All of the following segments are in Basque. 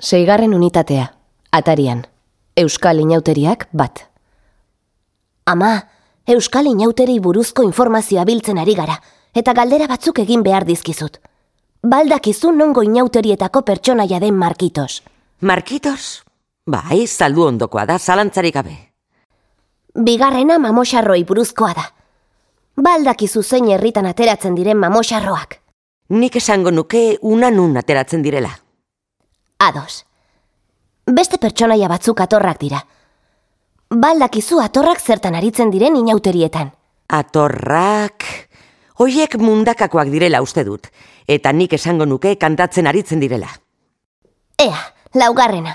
Seigarren unitatea, atarian. Euskal inauteriak bat. Ama, Euskal Inauteri buruzko informazioa biltzen ari gara, eta galdera batzuk egin behar dizkizut. Baldakizu nongo inauterietako pertsonaia den Markitos. Markitos? Bai, saldu ondokoa da, zalantzarik gabe. Bigarrena mamosarroi buruzkoa da. Baldakizu zein herritan ateratzen diren mamosarroak. Nik esango nuke unanun ateratzen direla. Ados. Beste pertsonaia batzuk atorrak dira. Baldakizu atorrak zertan aritzen diren inauterietan. Atorrak... Hoiek mundakakoak direla uste dut, eta nik esango nuke kantatzen aritzen direla. Ea, laugarrena.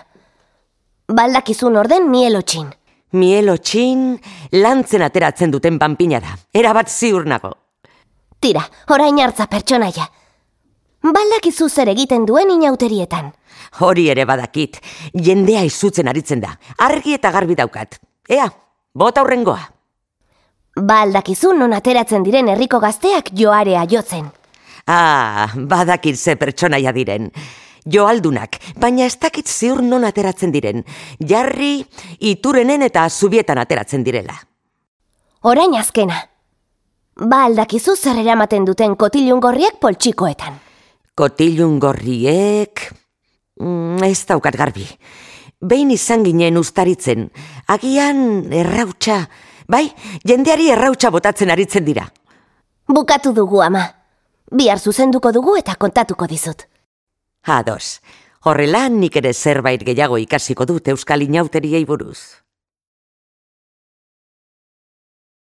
Baldakizun orden mielotxin. Mielotxin lantzen ateratzen duten panpina da. Erabat ziur nago. Tira, orain hartza pertsonaia. Baldakizu zer egiten duen inauterietan. Hori ere badakit, jendea izutzen aritzen da. Argi eta garbi daukat. Ea, bota aurrengoa. Baldakizu non ateratzen diren herriko gazteak joarea jotzen. Ah, badakit ze pertsonaia diren. Joaldunak, baina ez dakit ziur non ateratzen diren. Jarri, iturenen eta zubietan ateratzen direla. Orain azkena. Ba aldakizu zer eramaten duten kotilun gorriak poltsikoetan. Kotilun gorriek... Mm, ez daukat garbi. Behin izan ginen ustaritzen, agian errautsa, bai, jendeari errautsa botatzen aritzen dira. Bukatu dugu ama. Bihar zuzenduko dugu eta kontatuko dizut. Ados, horrela nik ere zerbait gehiago ikasiko dut Euskal Inauteriei buruz.